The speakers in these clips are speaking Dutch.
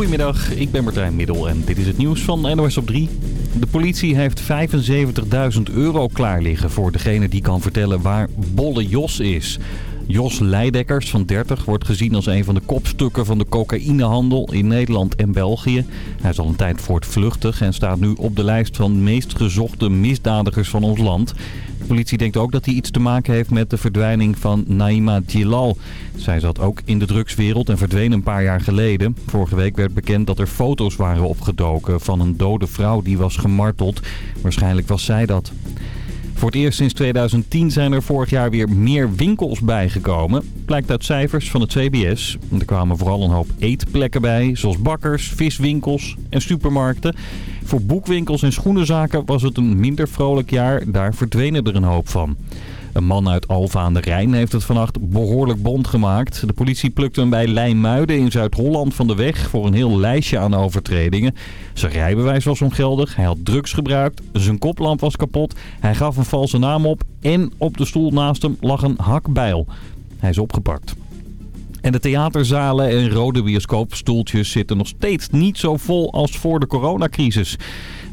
Goedemiddag, ik ben Martijn Middel en dit is het nieuws van NOS op 3. De politie heeft 75.000 euro klaar liggen voor degene die kan vertellen waar Bolle Jos is. Jos Leidekkers van 30 wordt gezien als een van de kopstukken van de cocaïnehandel in Nederland en België. Hij is al een tijd voortvluchtig en staat nu op de lijst van meest gezochte misdadigers van ons land. Politie denkt ook dat hij iets te maken heeft met de verdwijning van Naima Djilal. Zij zat ook in de drugswereld en verdween een paar jaar geleden. Vorige week werd bekend dat er foto's waren opgedoken van een dode vrouw die was gemarteld. Waarschijnlijk was zij dat. Voor het eerst sinds 2010 zijn er vorig jaar weer meer winkels bijgekomen. Blijkt uit cijfers van het CBS. Er kwamen vooral een hoop eetplekken bij, zoals bakkers, viswinkels en supermarkten. Voor boekwinkels en schoenenzaken was het een minder vrolijk jaar. Daar verdwenen er een hoop van. Een man uit Alva aan de Rijn heeft het vannacht behoorlijk bond gemaakt. De politie plukte hem bij Lijnmuiden in Zuid-Holland van de weg voor een heel lijstje aan overtredingen. Zijn rijbewijs was ongeldig, hij had drugs gebruikt, zijn koplamp was kapot, hij gaf een valse naam op en op de stoel naast hem lag een hakbijl. Hij is opgepakt. En de theaterzalen en rode bioscoopstoeltjes zitten nog steeds niet zo vol als voor de coronacrisis.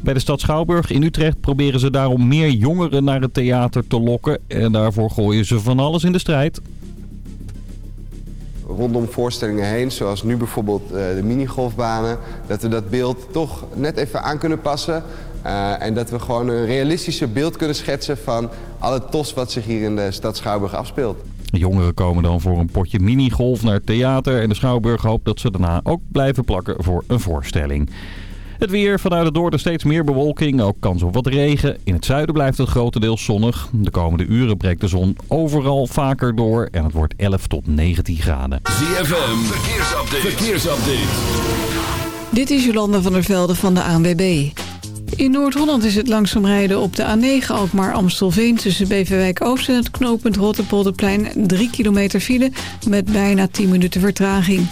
Bij de stad Schouwburg in Utrecht proberen ze daarom meer jongeren naar het theater te lokken. En daarvoor gooien ze van alles in de strijd. Rondom voorstellingen heen, zoals nu bijvoorbeeld uh, de minigolfbanen... dat we dat beeld toch net even aan kunnen passen... Uh, en dat we gewoon een realistischer beeld kunnen schetsen van alle tos wat zich hier in de stad Schouwburg afspeelt. De jongeren komen dan voor een potje minigolf naar het theater en de Schouwburg hoopt dat ze daarna ook blijven plakken voor een voorstelling. Het weer vanuit het noorden steeds meer bewolking, ook kans op wat regen. In het zuiden blijft het grotendeels zonnig. De komende uren breekt de zon overal vaker door en het wordt 11 tot 19 graden. ZFM, verkeersupdate. verkeersupdate. Dit is Jolanda van der Velde van de ANWB. In Noord-Holland is het langzaam rijden op de A9 Alkmaar-Amstelveen... tussen Beverwijk Oost en het knooppunt Rotterpolderplein... 3 kilometer file met bijna 10 minuten vertraging.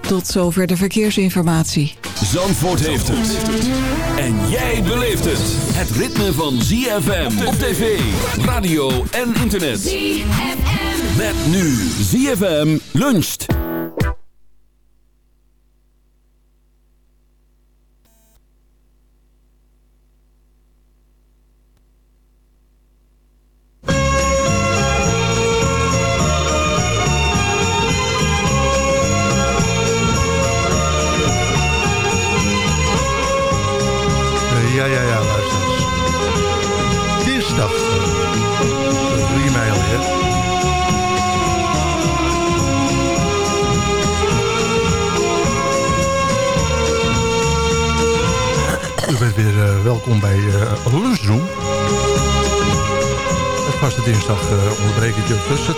Tot zover de verkeersinformatie. Zandvoort heeft het. En jij beleeft het. Het ritme van ZFM op tv, radio en internet. ZFM. Met nu ZFM luncht. Onderbrekentje tussen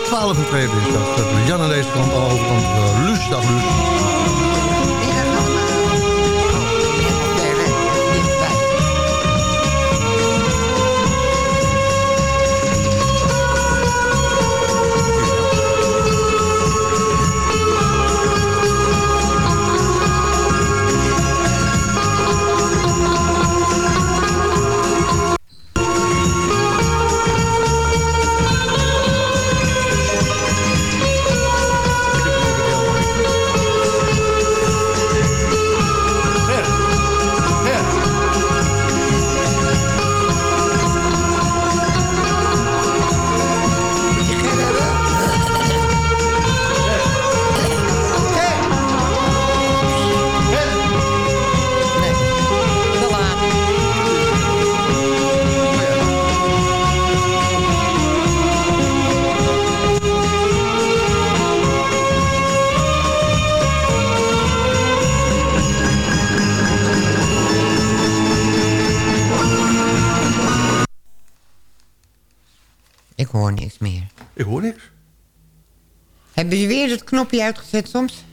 Hebben ze weer het knopje uitgezet soms?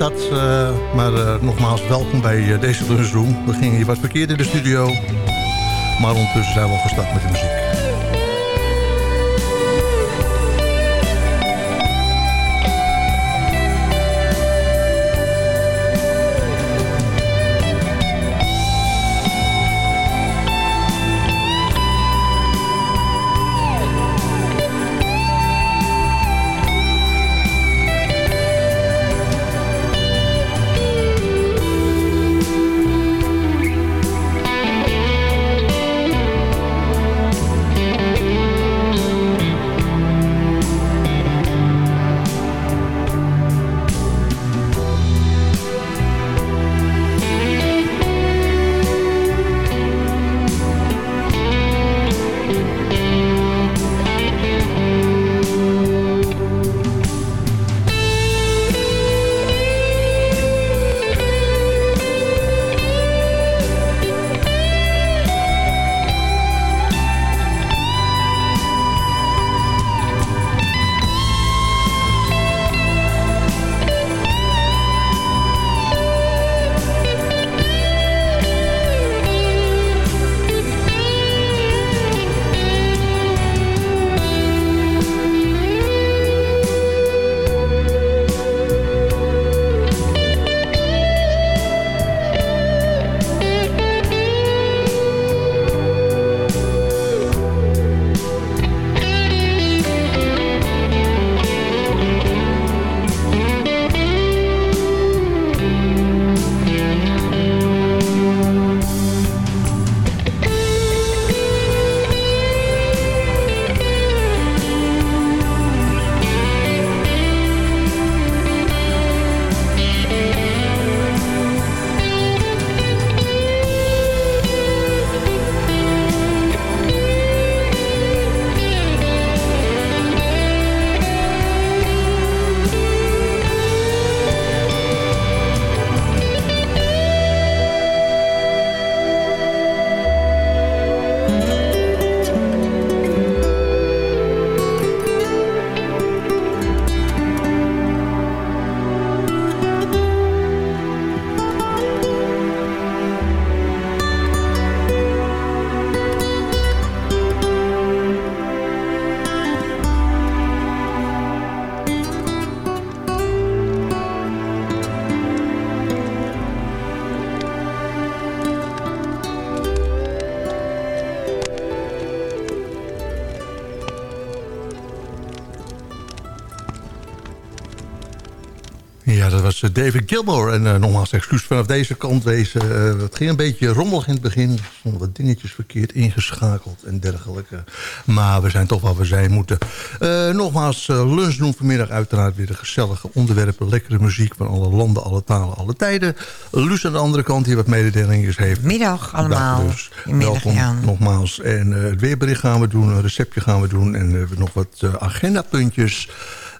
Gestart. maar nogmaals, welkom bij deze lunchroom. We gingen hier wat verkeerd in de studio. Maar ondertussen zijn we al gestart met de muziek. Eh, David Gilmore. En uh, nogmaals excuus vanaf deze kant. Deze, uh, het ging een beetje rommelig in het begin. Er stonden wat dingetjes verkeerd ingeschakeld en dergelijke. Maar we zijn toch waar we zijn moeten. Uh, nogmaals, lunch doen vanmiddag uiteraard weer de gezellige onderwerpen. Lekkere muziek van alle landen, alle talen, alle tijden. Luus aan de andere kant die wat mededelingen heeft. Middag allemaal. Dus. Welkom nogmaals. En het weerbericht gaan we doen, een receptje gaan we doen. En we hebben nog wat agendapuntjes.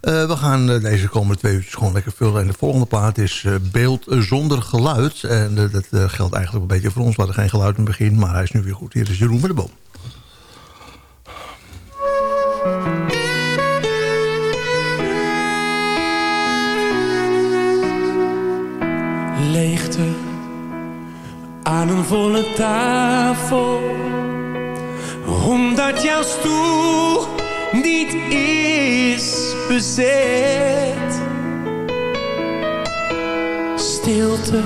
Uh, we gaan uh, deze komende twee uurtjes gewoon lekker vullen. En de volgende plaat is uh, Beeld zonder geluid. En dat geldt eigenlijk een beetje voor ons. We hadden geen geluid in het begin, maar hij is nu weer goed. Hier is Jeroen met de Boom. Leegte aan een volle tafel. Omdat jouw stoel niet is bezet. Stilte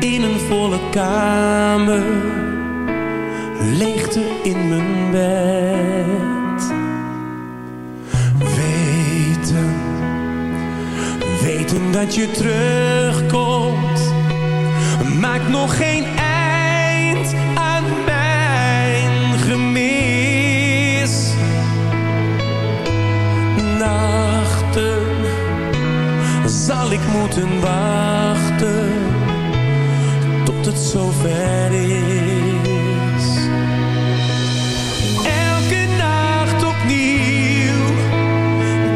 in een volle kamer, leegte in mijn bed. Weten, weten dat je terugkomt, maakt nog geen eind moeten wachten tot het zover is. Elke nacht opnieuw,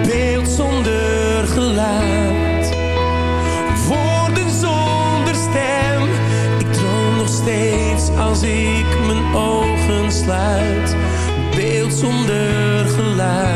beeld zonder geluid. Woorden zonder stem, ik droom nog steeds als ik mijn ogen sluit. Beeld zonder geluid,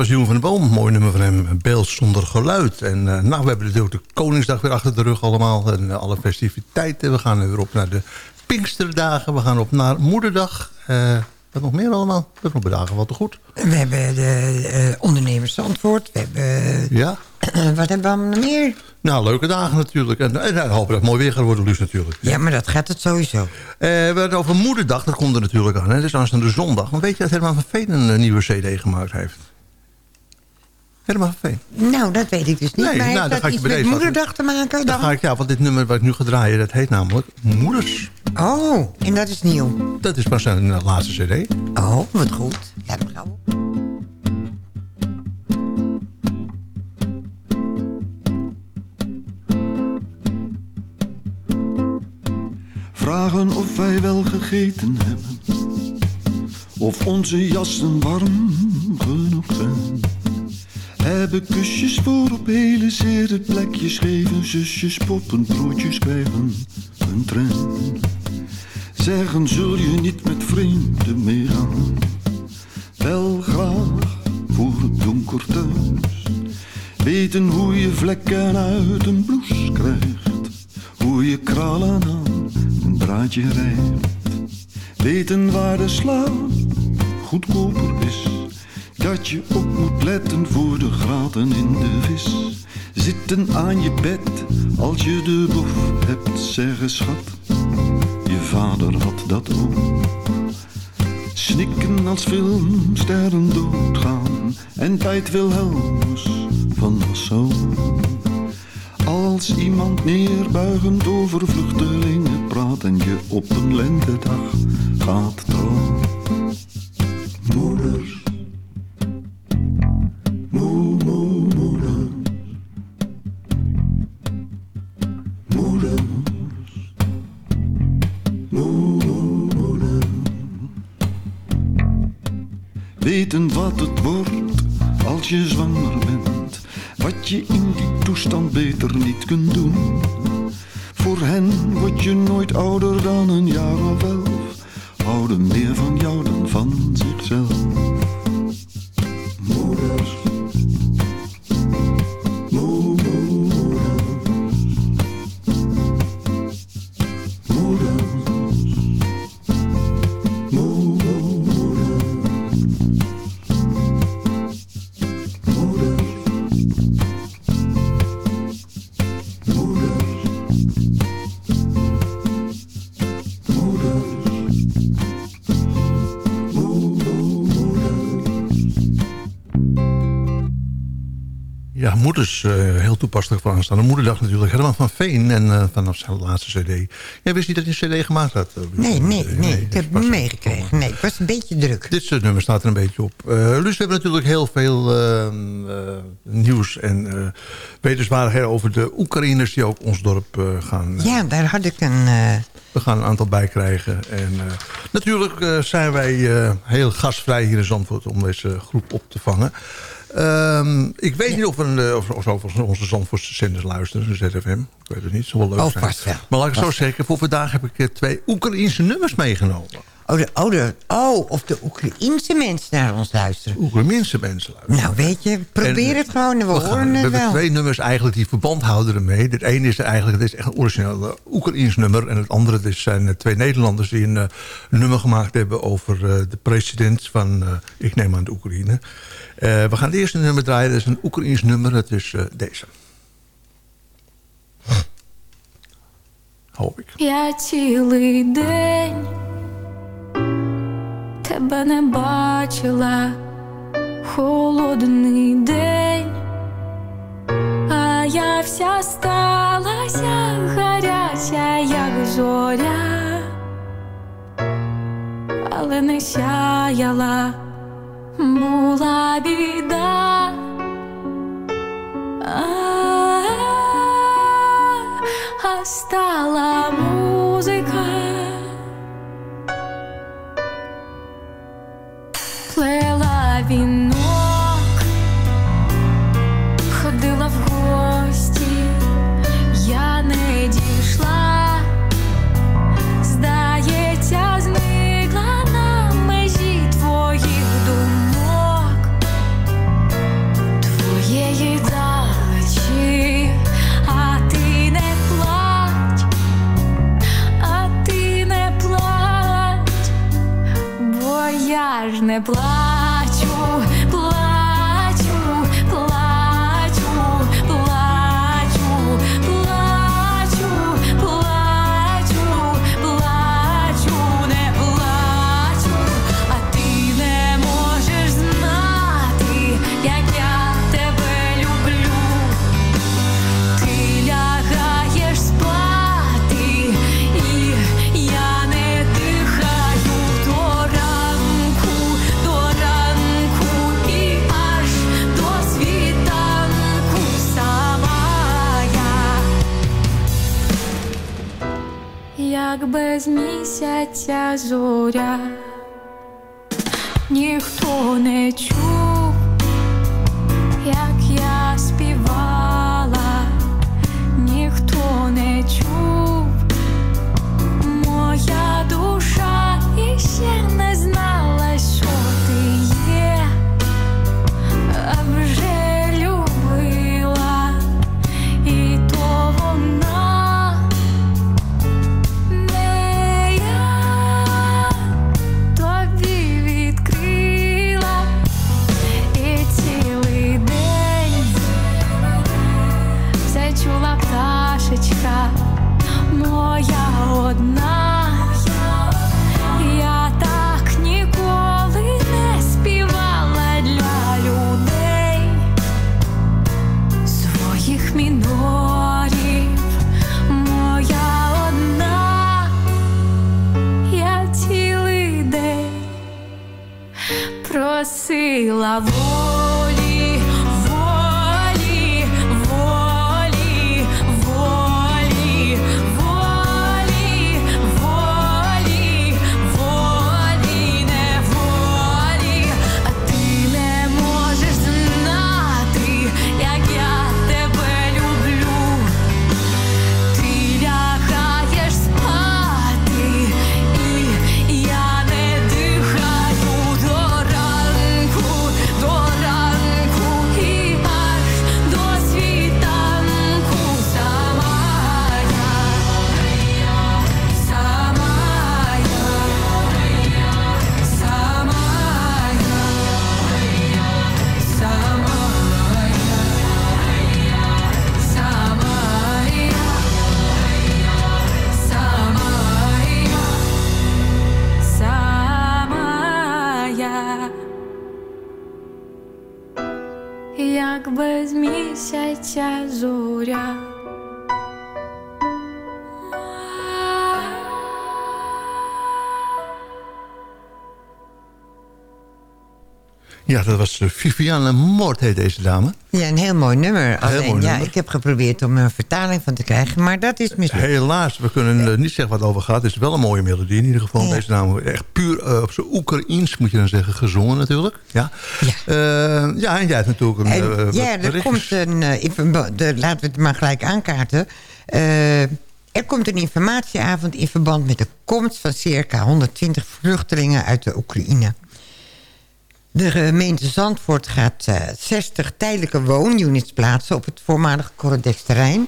was Jeroen van der Boom. Mooi nummer van hem. Beeld zonder geluid. En uh, nou, we hebben natuurlijk de Koningsdag weer achter de rug allemaal. En uh, alle festiviteiten. We gaan weer op naar de Pinksterdagen. We gaan op naar Moederdag. Uh, wat nog meer allemaal? We hebben nog dagen wat te goed. We hebben de ondernemers Zandvoort. We hebben... Ja. wat hebben we allemaal meer? Nou, leuke dagen natuurlijk. En, en, en hopen dat het mooi weer gaat worden, dus natuurlijk. Ja, maar dat gaat het sowieso. we hebben het over Moederdag, dat komt er natuurlijk aan. Hè. Dat is aanstaande zondag. Maar weet je dat Herman van Veen een nieuwe cd gemaakt heeft? Nou, dat weet ik dus niet. Nee, maar nou, heeft dat iets met Moederdag te maken dan? dan? Ga ik, ja, want dit nummer wat ik nu ga draaien, dat heet namelijk Moeders. Oh, en dat is nieuw? Dat is pas een laatste cd. Oh, wat goed. Ja, dat gaan we. Vragen of wij wel gegeten hebben. Of onze jassen warm genoeg zijn. Hebben kusjes voor op hele zere plekjes geven. Zusjes poppen, broodjes krijgen een trein. Zeggen zul je niet met vrienden meegaan. Wel graag voor het donker thuis. Weten hoe je vlekken uit een blouse krijgt. Hoe je kralen aan een draadje rijdt. Weten waar de slaap goedkoper is. Dat je op moet letten voor de graten in de vis. Zitten aan je bed als je de boef hebt, zeggen schat. Je vader had dat ook. Snikken als filmsterren doodgaan. En tijd Wilhelmus van Nassau. Als iemand neerbuigend over vluchtelingen praat en je op een lentedag gaat moeders, uh, heel toepasselijk voor aanstaande moederdag natuurlijk. Herman van Veen en uh, vanaf zijn laatste cd. Jij wist niet dat hij een cd gemaakt had? Uh, nee, nee, nee, ik heb hem meegekregen. Nee, het was een beetje druk. Dit nummer staat er een beetje op. Luus, we hebben natuurlijk heel veel nieuws en wetenswaardigheden over de Oekraïners die ook ons dorp gaan... ja, daar had ik een... We gaan een aantal bij krijgen. En natuurlijk zijn wij heel gastvrij hier in Zandvoort om deze groep op te vangen. Um, ik weet ja. niet of, een, of, of, of onze Zandvoortse zenders luisteren, ZFM. Ik weet het niet, zo wel leuk oh, zijn. Vast. Maar laat ik zo zeggen, voor vandaag heb ik twee Oekraïense nummers meegenomen. Oh, de, oh, de, oh, of de Oekraïense mensen naar ons luisteren. Oekraïense mensen luisteren. Nou, weet je, probeer en, het gewoon en we, we horen gaan, het we wel. We hebben twee nummers eigenlijk die verband houden ermee. Het ene is eigenlijk, het is echt een origineel Oekraïens nummer. En het andere is zijn twee Nederlanders die een uh, nummer gemaakt hebben over uh, de president van, uh, ik neem aan de Oekraïne. Uh, we gaan het eerste nummer draaien. Dat is een Oekraïens nummer. Dat is uh, deze. Hoop ik. Я цілий день тебе не бачила, холодний день, а я вся сталася гаряча, як зоря, але не сяяла. була біда. blood. Без місяця зоря, ніхто не чув, Ja, dat was eh, Viviane Moord, heet deze dame. Ja, een heel mooi nummer. Alleen, mooi ja, nummer. ik heb geprobeerd om er een vertaling van te krijgen, maar dat is mislukt. Helaas, we kunnen eh, niet zeggen wat het over gaat. Het is wel een mooie melodie in ieder geval. Ja. Deze dame echt puur eh, op zijn Oekraïens, moet je dan zeggen, gezongen natuurlijk. Ja, Ja. Ja en jij hebt natuurlijk een En, ja, er komt een. de, laten we het maar gelijk aankaarten. Er komt een informatieavond in verband met de komst van circa 120 vluchtelingen uit de Oekraïne. De gemeente Zandvoort gaat eh, 60 tijdelijke woonunits plaatsen op het voormalige Corodex-terrein.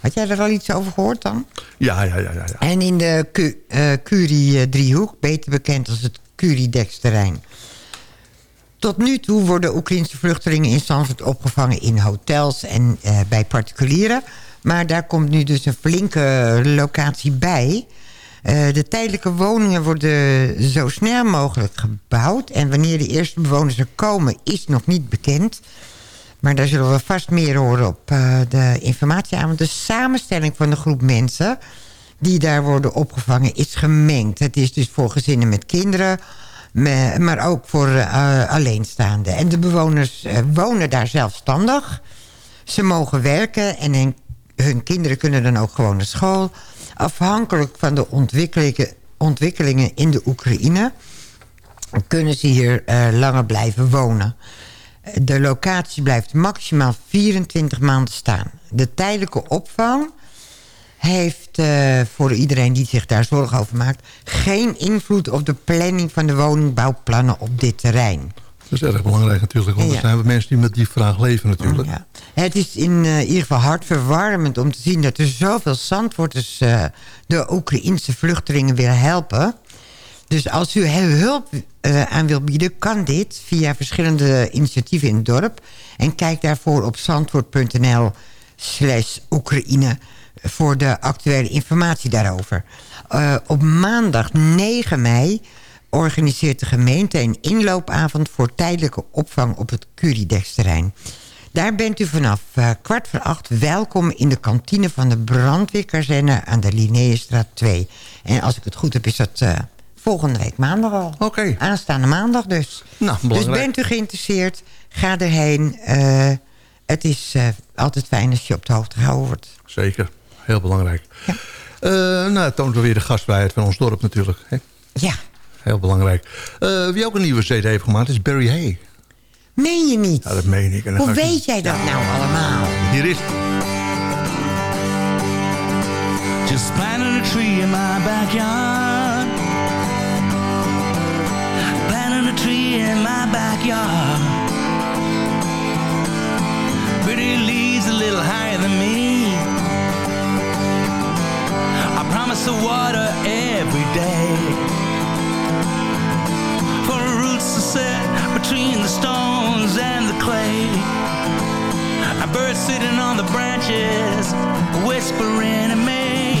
Had jij er al iets over gehoord dan? Ja, ja, ja, ja. ja. En in de eh, Curie-driehoek, beter bekend als het Curiedex-terrein. Tot nu toe worden Oekraïnse vluchtelingen in Zandvoort opgevangen in hotels en eh, bij particulieren. Maar daar komt nu dus een flinke locatie bij. Eh, de tijdelijke woningen worden zo snel mogelijk gebouwd. En wanneer de eerste bewoners er komen is nog niet bekend. Maar daar zullen we vast meer horen op eh, de informatieavond. De samenstelling van de groep mensen die daar worden opgevangen is gemengd. Het is dus voor gezinnen met kinderen, maar ook voor eh, alleenstaanden. En de bewoners wonen daar zelfstandig. Ze mogen werken en hun kinderen kunnen dan ook gewoon naar school. Afhankelijk van de ontwikkelingen, ontwikkelingen in de Oekraïne... kunnen ze hier eh, langer blijven wonen. De locatie blijft maximaal 24 maanden staan. De tijdelijke opvang heeft eh, voor iedereen die zich daar zorgen over maakt... geen invloed op de planning van de woningbouwplannen op dit terrein. Dat is erg belangrijk natuurlijk. Want Ja. er zijn mensen die met die vraag leven natuurlijk. Ja. Het is in eh, ieder geval hartverwarmend om te zien... dat er zoveel Zandvoorters eh de Oekraïnse vluchtelingen willen helpen. Dus als u hulp eh, aan wilt bieden, kan dit via verschillende initiatieven in het dorp. En kijk daarvoor op zandvoort.nl slash Oekraïne voor de actuele informatie daarover. Op maandag 9 mei organiseert de gemeente een inloopavond... voor tijdelijke opvang op het Curidex-terrein. Daar bent u vanaf eh, kwart voor acht welkom in de kantine van de brandweerkazerne... aan de Linnaeusstraat 2. En als ik het goed heb, is dat eh, volgende week maandag al. Oké. Aanstaande maandag dus. Nou, dus belangrijk. bent u geïnteresseerd, ga erheen. Eh, het is altijd fijn als je op de hoogte gehouden wordt. Zeker, heel belangrijk. Eh, nou, het toont weer de gastvrijheid van ons dorp natuurlijk. Hè? Ja, Heel belangrijk. Eh, wie ook een nieuwe CD heeft gemaakt is Barry Hay. meen je niet? Ja, dat meen ik. En Hoe ik- weet jij dat nou allemaal? Hier is Just planting a tree in my backyard. Planting a tree in my backyard. Pretty leaves a little higher than me. I promise to water every day. For roots to set between the stones and the clay. A bird sitting on the branches, whispering to me.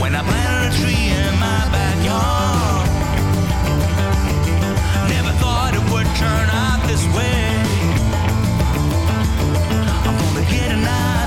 When I planted a tree in my backyard, never thought it would turn out this way. I'm gonna get a knife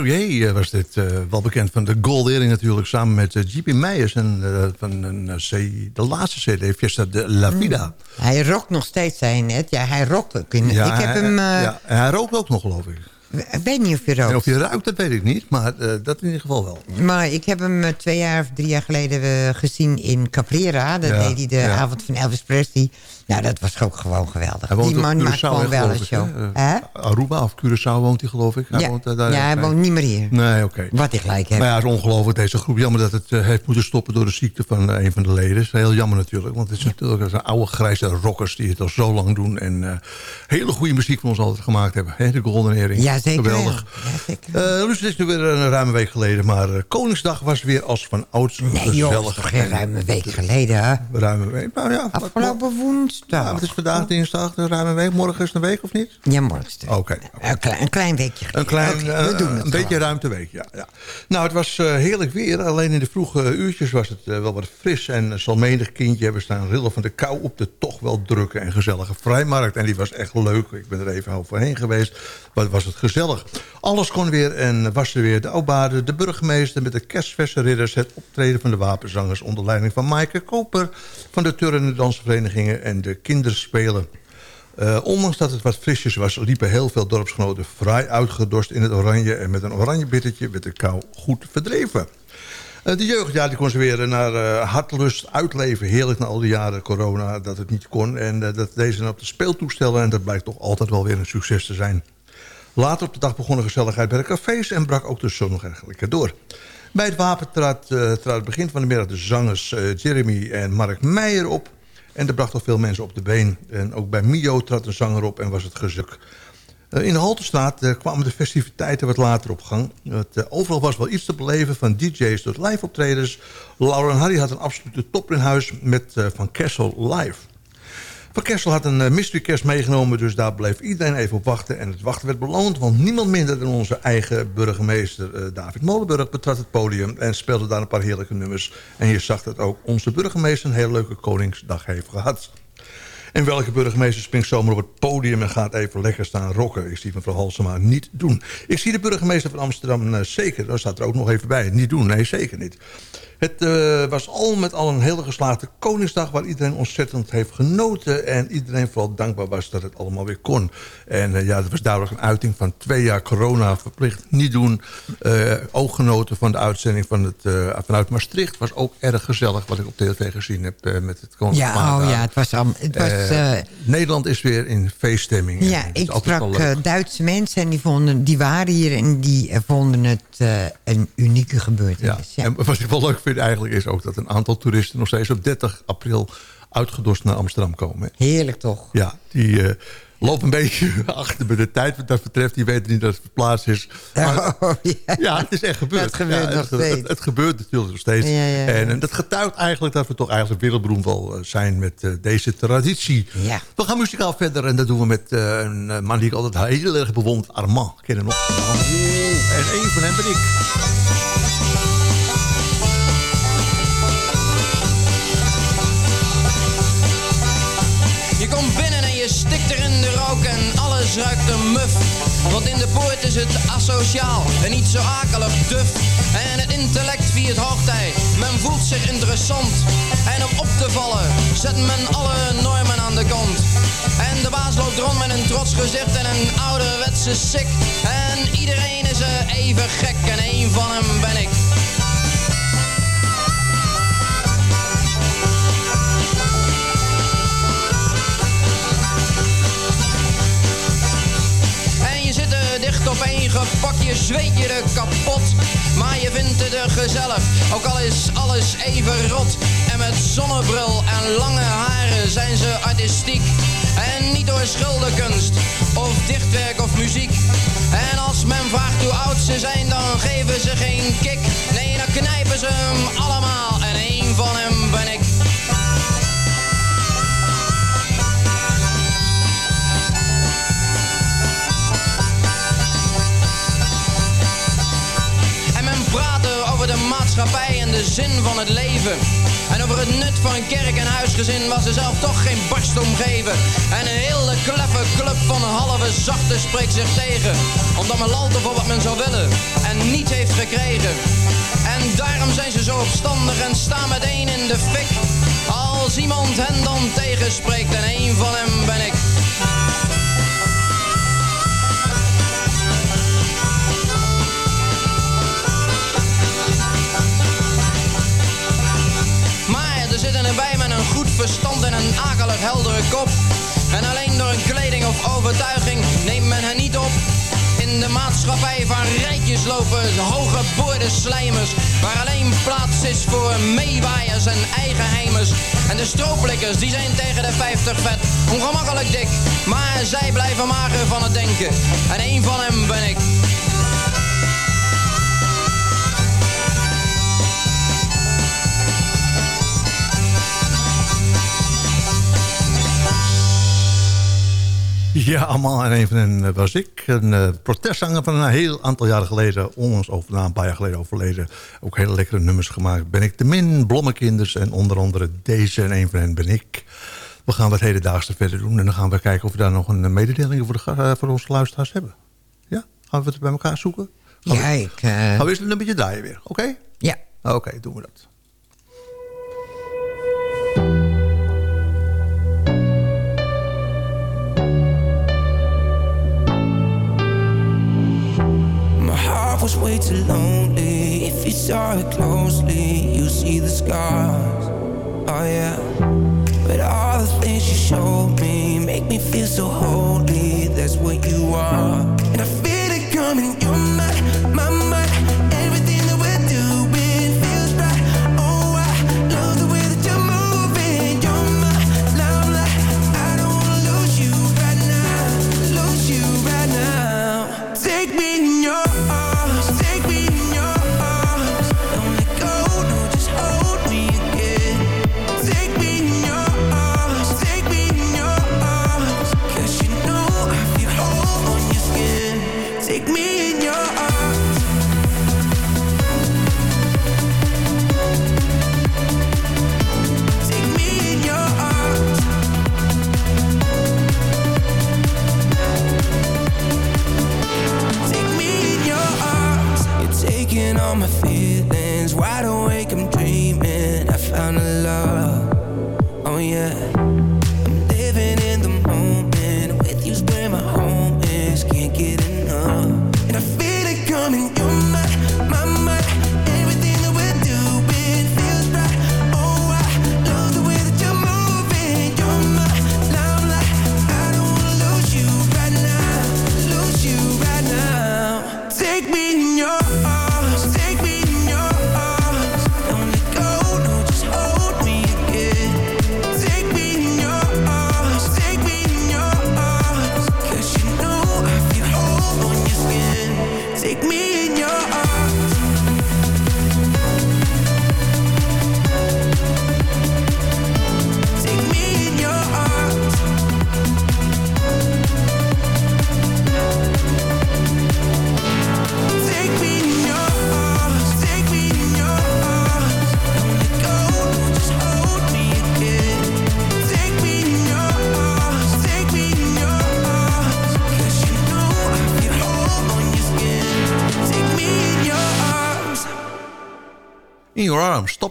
Hay eh, was dit eh, wel bekend van de Gold Earring natuurlijk... samen met eh, J.P. Meijers en van een, de laatste CD, Fiesta de La Vida. Hij rokt nog steeds, zei je net. Ja, hij rokt ook. In, Ja, ik heb hij- hem... ja, en hij rookt ook nog, geloof ik. Ik weet niet of je En rookt. of je ruikt, dat weet ik niet. Maar dat in ieder geval wel. Maar ik heb hem twee jaar of drie jaar geleden eh, gezien in Caprera. Dat Ja, deed hij de ja. avond van Elvis Presley. Nou, dat was ook gewoon geweldig. Hij woont Die man maakt gewoon wel een show. Eh, Aruba of Curaçao woont hij, geloof ik. Hij Ja, woont, eh, daar, ja, hij nee. woont niet meer hier. Nee, oké. Wat ik gelijk heb. Maar ja, het is ongelooflijk deze groep. Jammer dat het eh, heeft moeten stoppen door de ziekte van eh, een van de leden. is heel jammer natuurlijk. Want het is natuurlijk zijn oude grijze rockers die het al zo lang doen. En eh, hele goede muziek van ons altijd gemaakt hebben. Hè? De Golden Earring. Ja, zeker Geweldig. wel. Ja, zeker wel. Eh, dus het is nu weer een ruime week geleden. Maar eh, Koningsdag was weer als van ouds nee toch geen ruime week geleden, hè? Ruime week. Nou ja, Afgelopen woensdag. Ja, het is vandaag dinsdag, de ruime week. Morgen is het een week of niet? Ja, morgen is het. Oké. Een, klein, een klein weekje Een klein, eh, we doen het een beetje gewoon. ruimteweek, ja, ja. Nou, het was eh, heerlijk weer. Alleen in de vroege uurtjes was het eh, wel wat fris. En zal menig kindje hebben staan rillen van de kou op de toch wel drukke en gezellige vrijmarkt. En die was echt leuk. Ik ben er even overheen geweest. Wat was het gezellig. Alles kon weer en was er weer. De oudbaarden, de burgemeester met de kerstverse ridders... het optreden van de wapenzangers onder leiding van Maaike Koper... van de en dansverenigingen en de kinderspelen... Eh, ondanks dat het wat frisjes was, liepen heel veel dorpsgenoten vrij uitgedorst in het oranje. En met een oranje bittertje werd de kou goed verdreven. Eh, de jeugd, ja, die kon ze weer naar eh, hartelust uitleven. Heerlijk na al die jaren corona dat het niet kon. En dat deze op de speeltoestellen. En dat blijkt toch altijd wel weer een succes te zijn. Later op de dag begon de gezelligheid bij de cafés en brak ook de zon nog eigenlijk door. Bij het wapen trad, trad het begin van de middag de zangers Jeremy en Mark Meijer op. En er bracht al veel mensen op de been. En ook bij Mio trad een zanger op en was het gezuk. Eh, in de Haltestraat eh, kwamen de festiviteiten wat later op gang. Het, eh, overal was wel iets te beleven, van DJ's tot live optredens. Laura en Harry had een absolute top in huis met Van Kessel live. Van Kessel had een eh, mystery kerst meegenomen, dus daar bleef iedereen even op wachten. En het wachten werd beloond, want niemand minder dan onze eigen burgemeester eh, David Molenburg betrad het podium en speelde daar een paar heerlijke nummers. En je zag dat ook onze burgemeester een hele leuke Koningsdag heeft gehad. En welke burgemeester springt zomaar op het podium en gaat even lekker staan rocken? Ik zie mevrouw Halsema niet doen. Ik zie de burgemeester van Amsterdam eh, zeker, daar staat er ook nog even bij, niet doen. Nee, zeker niet. Het eh, was al met al een hele geslaagde Koningsdag... waar iedereen ontzettend heeft genoten... en iedereen vooral dankbaar was dat het allemaal weer kon. En eh, ja, dat was duidelijk een uiting van twee jaar corona verplicht niet doen. Eh ooggenoten van de uitzending van het, vanuit Maastricht... was ook erg gezellig wat ik op tv gezien heb met het Koningsdag. Ja, oh ja, het was... al- Het was Nederland is weer in feeststemming. Ja, ik sprak Duitse mensen en die, vonden, die waren hier en die vonden het een unieke Ja. gebeurtenis. Ja. En wat ik wel leuk vind eigenlijk is ook dat een aantal toeristen nog steeds op 30 april uitgedorst naar Amsterdam komen. Heerlijk toch? Ja, die eh, lopen een beetje achter met de tijd wat dat betreft. Die weten niet dat het verplaatst is. Maar- Oh, ja. ja, het is echt gebeurd. Het gebeurt Ja, nog het, steeds. Het, het gebeurt natuurlijk nog steeds. Ja. En, eh, dat getuigt eigenlijk dat we toch eigenlijk wereldberoemd wel eh, zijn met deze traditie. We gaan muzikaal verder en dat doen we met een man die ik altijd heel erg bewond, Armand. Ken je hem nog? En één van hem ben ik. Alles ruikt een muf. Want in de poort is het asociaal en niet zo akelig duf. En het intellect viert hoogtij, men voelt zich interessant. En om op te vallen zet men alle normen aan de kant. En de baas loopt rond met een trots gezicht en een ouderwetse sik. En iedereen is er even gek en één van hem ben ik. Één gepakt, je zweet je er kapot. Maar je vindt het er gezellig, ook al is alles even rot. En met zonnebril en lange haren zijn ze artistiek. En niet door schilderkunst, of dichtwerk of muziek. En als men vraagt hoe oud ze zijn, dan geven ze geen kick. Nee, dan knijpen ze hem allemaal en één van hem ben ik. Over de maatschappij en de zin van het leven. En over het nut van kerk en huisgezin was er zelf toch geen barst omgeven. En een hele kleffe club van halve zachte spreekt zich tegen. Omdat men lalt voor wat men zou willen en niet heeft gekregen. En daarom zijn ze zo opstandig en staan meteen in de fik. Als iemand hen dan tegenspreekt en één van hem ben ik. Verstand en een akelig heldere kop. En alleen door een kleding of overtuiging neemt men hen niet op. In de maatschappij van rijtjeslopers, hooggeboorde slijmers. Waar alleen plaats is voor meewaaiers en eigenheimers. En de strooplikkers, die zijn tegen de 50 vet. Ongemakkelijk dik, maar zij blijven mager van het denken. En één van hem ben ik. Ja, allemaal. En een van hen eh, was ik. Een eh, protestzanger van een heel aantal jaren geleden. Onlangs over, na een paar jaar geleden overleden. Ook hele lekkere nummers gemaakt. Ben ik de Min, Blommekinders en onder andere deze. En een van hen ben ik. We gaan wat hedendaagse verder doen. En dan gaan we kijken of we daar nog een eh, mededeling voor, de, voor onze luisteraars hebben. Ja? Gaan we het bij elkaar zoeken? Gaan Ja, we, ik... eh, gaan we eens een nummertje draaien weer, oké? ja. Oké, doen we dat. Was way too lonely. If you saw it closely, you see the scars. Oh yeah. But all the things you showed me make me feel so holy. That's what you are. And I feel it coming. You're all my feelings. Wide awake, I'm dreaming.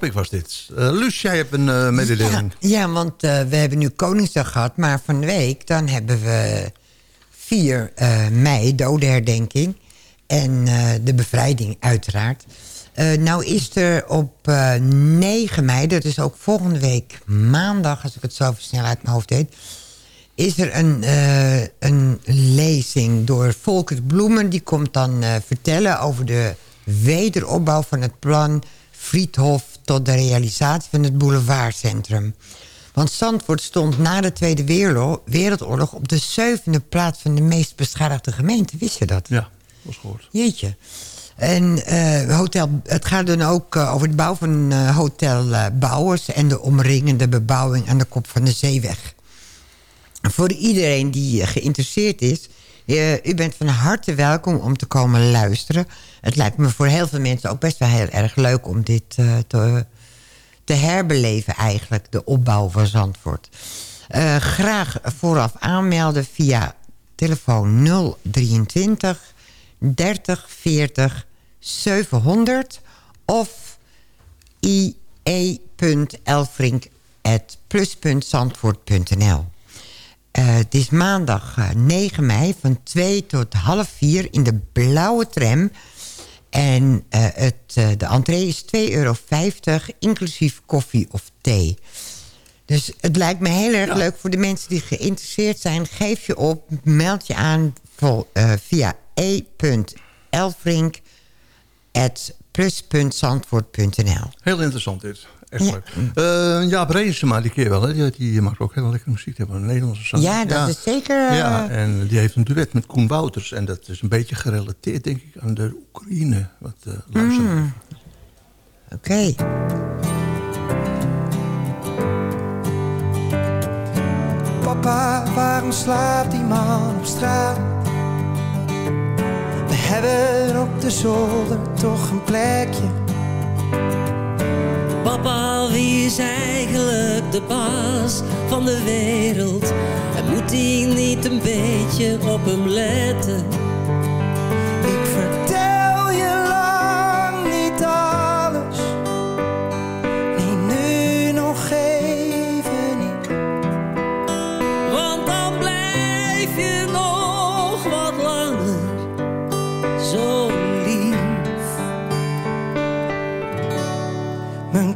Topic was dit. Eh Luus, jij hebt een eh, mededeling. Ja, want eh, we hebben nu Koningsdag gehad. Maar van de week dan hebben we 4 eh, mei, dodenherdenking. En de bevrijding uiteraard. Nou is er op eh 9 mei, dat is ook volgende week maandag... als ik het zo snel uit mijn hoofd weet... is er een, een lezing door Volkert Bloemen. Die komt dan vertellen over de wederopbouw van het plan... Friedhof tot de realisatie van het boulevardcentrum. Want Zandvoort stond na de Tweede Wereldo- Wereldoorlog... op de zevende plaats van de meest beschadigde gemeente. Wist je dat? Ja, was gehoord. Jeetje. En eh, hotel, het gaat dan ook eh, over de bouw van Hotel eh, Bouwers... en de omringende bebouwing aan de kop van de zeeweg. Voor iedereen die geïnteresseerd is... eh, u bent van harte welkom om te komen luisteren. Het lijkt me voor heel veel mensen ook best wel heel erg leuk... om dit eh, te, herbeleven eigenlijk, de opbouw van Zandvoort. Eh, graag vooraf aanmelden via telefoon 023 30 40 700 of ie.elfrink.plus.zandvoort.nl Eh, het is maandag eh, 9 mei van 2 tot half 4 in de blauwe tram. En eh, het, eh, de entree is 2,50 euro, inclusief koffie of thee. Dus het lijkt me heel erg leuk voor de mensen die geïnteresseerd zijn. Geef je op, meld je aan vol, eh, via e.elfrink.plus.zandvoort.nl Heel interessant dit. Echt Ja. leuk. Uh, Jaap Reesema, die keer wel. Hè? Die, die maakt ook heel lekkere muziek. Die hebben een Nederlandse zanger. Ja, dat is zeker... eh, Ja, en die heeft een duet met Koen Wouters. En dat is een beetje gerelateerd, denk ik, aan de Oekraïne. Wat uh, luisteren. Mm. Oké. Papa, waarom slaapt die man op straat? We hebben op de zolder toch een plekje. Papa, wie is eigenlijk de baas van de wereld? En moet hij niet een beetje op hem letten?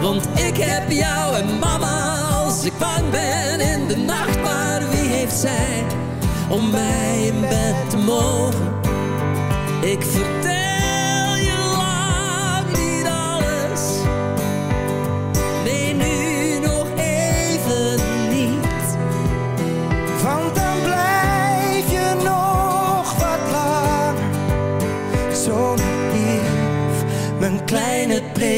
Want ik heb jou en mama als ik bang ben in de nacht. Maar wie heeft zij om mij in bed te mogen? Ik vertel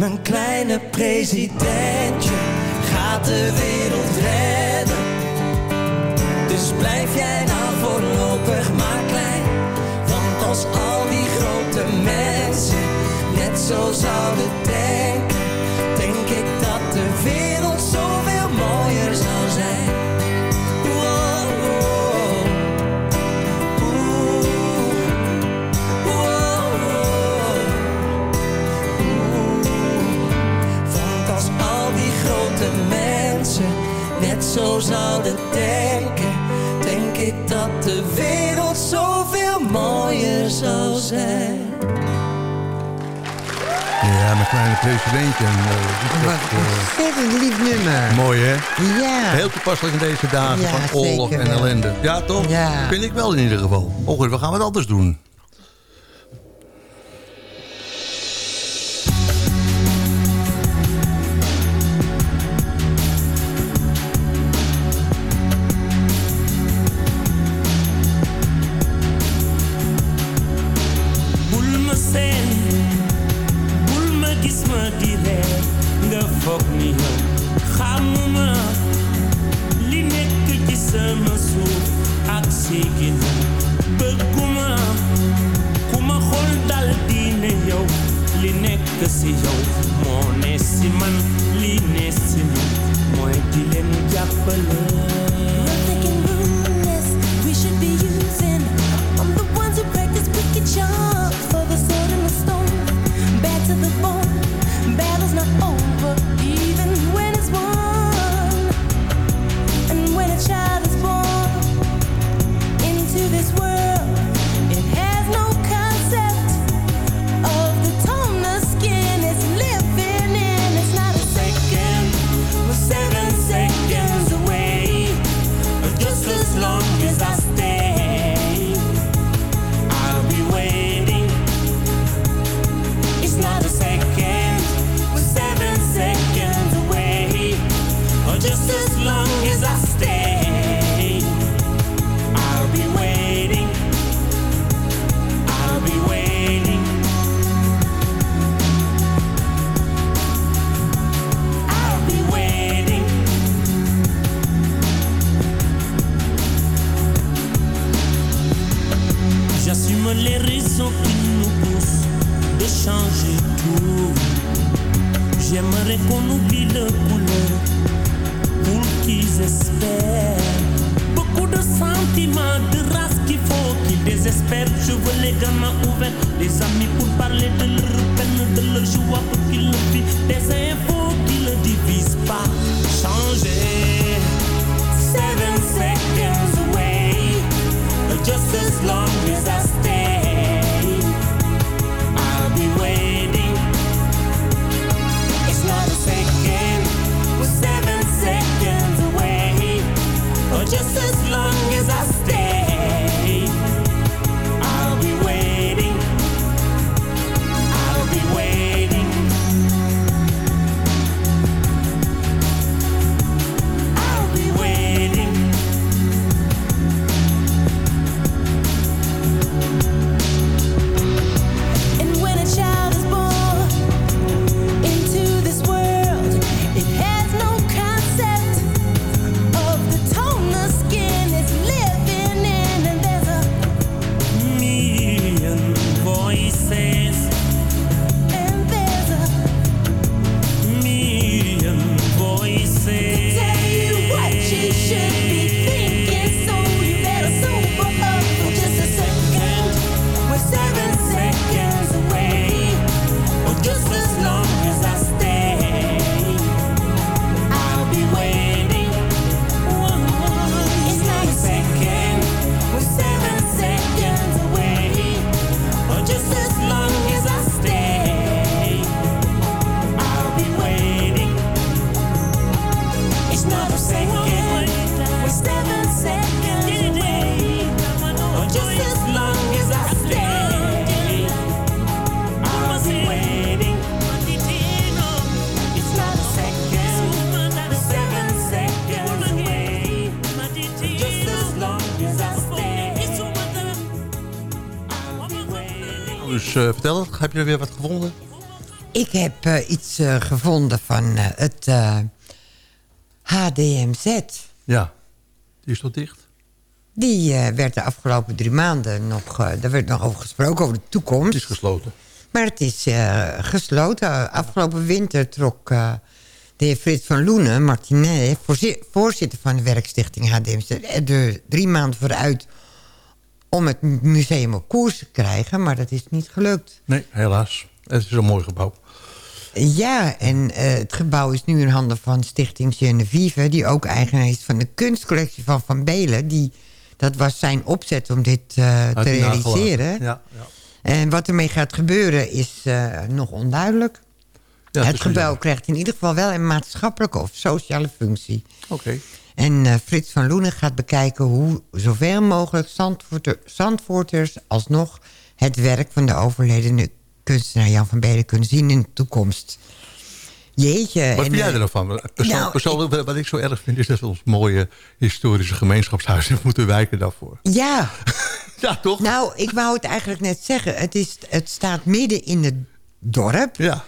Mijn kleine presidentje gaat de wereld redden. Dus blijf jij nou voorlopig maar klein. Want als al die grote mensen net zo zouden denken, zou zijn. Ja, mijn kleine presidentje. En, eh, Wat zegt, eh, ontzettend lief nummer. mooi, hè? Ja. Heel toepasselijk in deze dagen Ja, van oorlog en ellende. Ja, toch? Ja. Vind ik wel in ieder geval. Oh, goed, we gaan wat anders doen. Iets eh, gevonden van eh, het eh, HDMZ. Ja, die is toch dicht? Die eh, werd de afgelopen drie maanden nog... eh, daar werd nog over gesproken, over de toekomst. Het is gesloten. Maar het is eh, gesloten. Afgelopen winter trok eh, de heer Frits van Loenen, Martinet... voorzi- voorzitter van de werkstichting HDMZ... er drie maanden vooruit om het museum op koers te krijgen. Maar dat is niet gelukt. Nee, helaas. Het is een mooi gebouw. Ja, en eh, het gebouw is nu in handen van Stichting Genevieve... die ook eigenaar is van de kunstcollectie van Van Belen. Die, dat was zijn opzet om dit eh, te realiseren. Ja, ja. En wat ermee gaat gebeuren is eh, nog onduidelijk. Ja, het gebouw krijgt in ieder geval wel een maatschappelijke of sociale functie. Oké. En Frits van Loenen gaat bekijken hoe zoveel mogelijk Zandvoorter, Zandvoorters... alsnog het werk van de overledene kunstenaar Jan van Belen kunnen zien in de toekomst. Jeetje. Wat vind jij eh, er nou van? Nou, wat ik zo erg vind is dat we ons mooie historische gemeenschapshuis moeten wijken daarvoor. Ja. ja, toch? Nou, ik wou het eigenlijk net zeggen. Het, is, het staat midden in het dorp. Ja.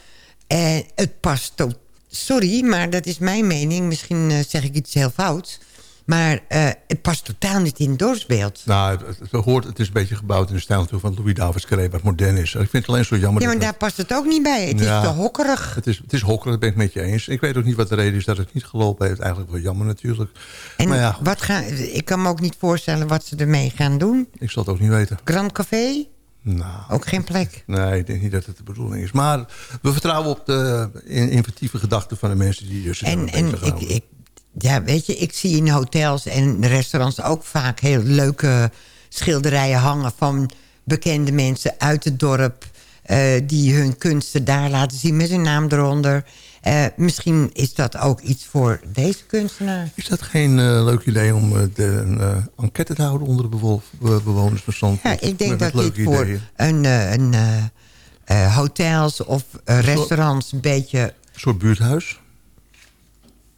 En het past... To Sorry, maar dat is mijn mening. Misschien eh, zeg ik iets heel fouts. Maar eh, het past totaal niet in het dorpsbeeld. Nou, het, het hoort, het is een beetje gebouwd in de stijl van Louis Davids Carré, wat modern is. Ik vind het alleen zo jammer. Ja, maar dat daar past het ook niet bij. Het Ja. is te hokkerig. het is, het is hokkerig, dat ben ik met je eens. Ik weet ook niet wat de reden is dat het niet gelopen heeft. Eigenlijk wel jammer natuurlijk. En maar ja, wat ga, ik kan me ook niet voorstellen wat ze ermee gaan doen. ik zal het ook niet weten. Grand Café? Nou, Ook geen plek. nee, ik denk niet dat het de bedoeling is. Maar we vertrouwen op de in- inventieve gedachten van de mensen die dus En, en ik, ik, ja, weet je, ik zie in hotels en restaurants ook vaak heel leuke schilderijen hangen van bekende mensen uit het dorp. eh, die hun kunsten daar laten zien met hun naam eronder. Eh, misschien is dat ook iets voor deze kunstenaar. Is dat geen eh, leuk idee om de, een enquête te houden onder de bewo- be- bewoners van Zandvoort? Ja, ik denk dat met dit voor een, een hotels of restaurants een beetje... Een soort buurthuis?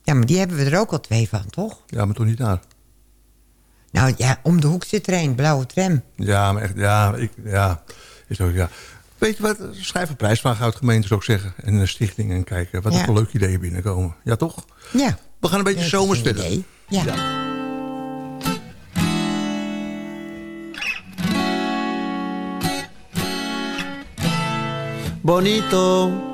Ja, maar die hebben we er ook al twee van, toch? Ja, maar toch niet daar. Nou ja, om de hoek zit er een, blauwe tram. Ja, maar echt, ja, ik, ja, is ook, ja. Weet je wat, schrijf een prijsvraag uit gemeente, zou ik zeggen. En een stichting en kijken wat Ja. er voor leuke ideeën binnenkomen. Ja, toch? Ja. We gaan een beetje Ja, dat is zomers een verder. idee. Ja. bonito.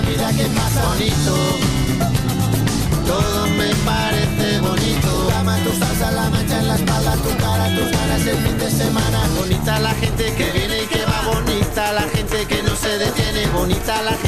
Vida que pasa. Bonito. Todo me parece bonito. Tu cama, tu salsa, la mancha en la espalda, tu cara, tus ganas el fin de semana. Bonita la gente que viene y que va. Bonita la gente que no se detiene. Bonita la gente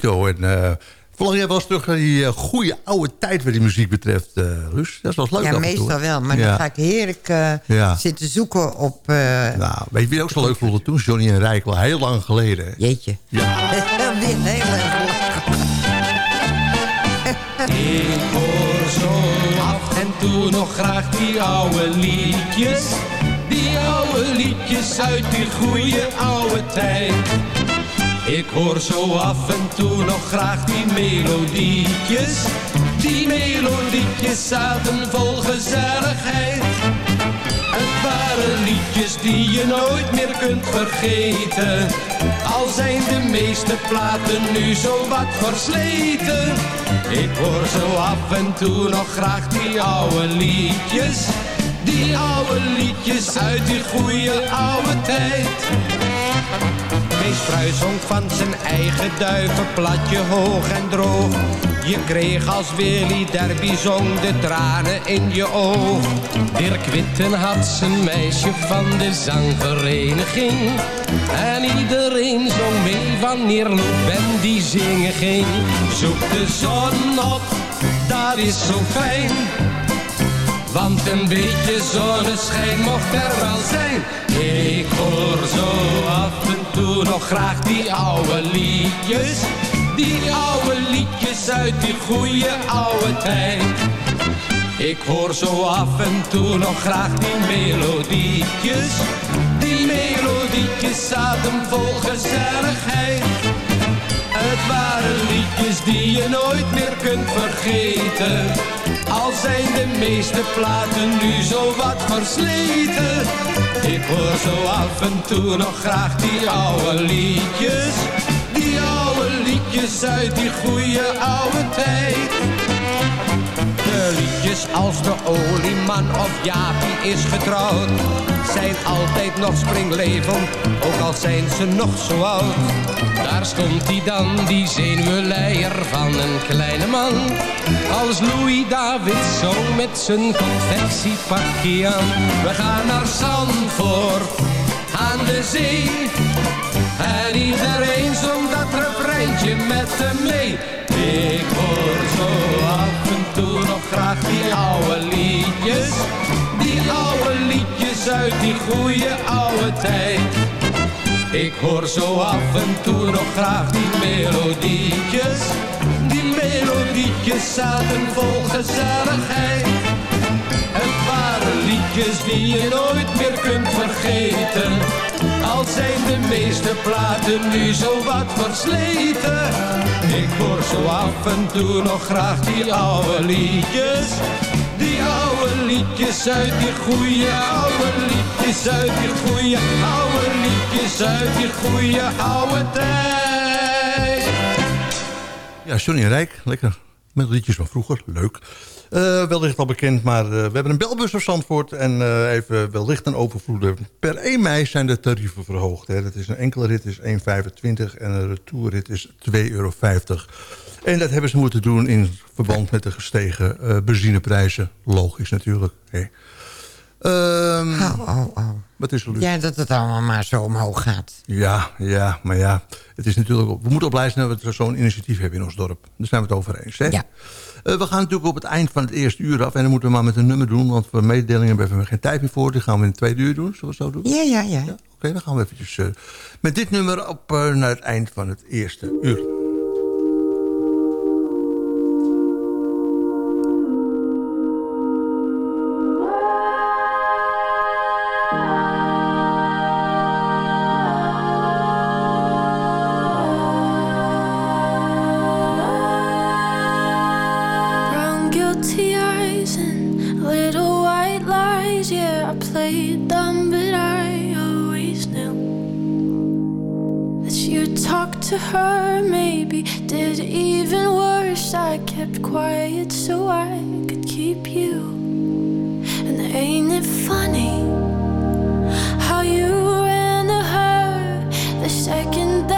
Bonito. En uh, volg jij wel eens terug naar die uh, goede oude tijd wat die muziek betreft, uh, Rus? Dat is wel eens leuk Ja, toe, meestal wel. Maar ja. dan ga ik heerlijk eh, Ja. zitten zoeken op... eh, Nou, weet je wie ook zo leuk vond toen? Johnny en Rijk, wel heel lang geleden. hè? Jeetje. Ja. Heel erg Ik hoor zo af en toe nog graag die oude liedjes. Die oude liedjes uit die goede oude tijd. Ik hoor zo af en toe nog graag die melodietjes. Die melodietjes zaten vol gezelligheid. Het waren liedjes die je nooit meer kunt vergeten. Al zijn de meeste platen nu zo wat versleten. Ik hoor zo af en toe nog graag die oude liedjes. Die oude liedjes uit die goede oude tijd. Fruit zong van zijn eigen duivenplatje hoog en droog. Je kreeg als Willy Derby zong de tranen in je oog. Dirk Witten had zijn meisje van de zangvereniging. En iedereen zong mee wanneer Lou Ben die zingen ging. Zoek de zon op, dat is zo fijn. Want een beetje zonneschijn mocht er wel zijn. Ik hoor zo af en toe nog graag die oude liedjes. Die oude liedjes uit die goede oude tijd. Ik hoor zo af en toe nog graag die melodietjes. Die melodietjes zaten vol gezelligheid. Het waren liedjes die je nooit meer kunt vergeten. Al zijn de meeste platen nu zo wat versleten. Ik hoor zo af en toe nog graag die oude liedjes. Die oude liedjes uit die goede oude tijd. Liedjes als de olieman of Jaapie is getrouwd. Zijn altijd nog springlevend, ook al zijn ze nog zo oud. Daar stond hij dan, die zenuwleier van een kleine man. Als Louis David zo met zijn confectiepakje aan We gaan naar Zandvoort, aan de zee. En iedereen zong dat refreintje met hem mee ik hoor zo af en toe nog graag die oude liedjes. Die oude liedjes uit die goede oude tijd. Ik hoor zo af en toe nog graag die melodietjes. Die melodietjes zaten vol gezelligheid. Het waren liedjes die je nooit meer kunt vergeten. Al zijn de meeste platen nu zo wat versleten. Ik hoor zo af en toe nog graag die oude liedjes. Die oude liedjes uit die goeie oude liedjes uit die goeie oude liedjes uit die goeie oude tijd. Ja, Johnny Rijk, lekker. Met liedjes van vroeger, leuk. Eh, wellicht al bekend, maar eh, we hebben een belbus op Zandvoort... en eh, even wellicht een overvloeden. Per 1 mei zijn de tarieven verhoogd. Hè. Dat is een enkele rit is 1,25 en een retourrit is 2,50 euro. En dat hebben ze moeten doen in verband met de gestegen benzineprijzen. Logisch natuurlijk. Au, au, au. Wat is er, Luc? Ja, dat het allemaal maar zo omhoog gaat. Ja, ja, maar ja, het is natuurlijk we moeten op blij zijn dat we zo'n initiatief hebben in ons dorp. Daar zijn we het over eens. Hè? Ja. Eh, we gaan natuurlijk op het eind van het eerste uur af. En dan moeten we maar met een nummer doen. Want voor mededelingen hebben we geen tijd meer voor. Die gaan we in het tweede uur doen. Zullen we zo doen? Ja, ja, ja. Oké, dan gaan we eventjes eh, met dit nummer op eh, naar het eind van het eerste uur. Her. Maybe did even worse. I kept quiet so I could keep you. And ain't it funny how you ran to her the second that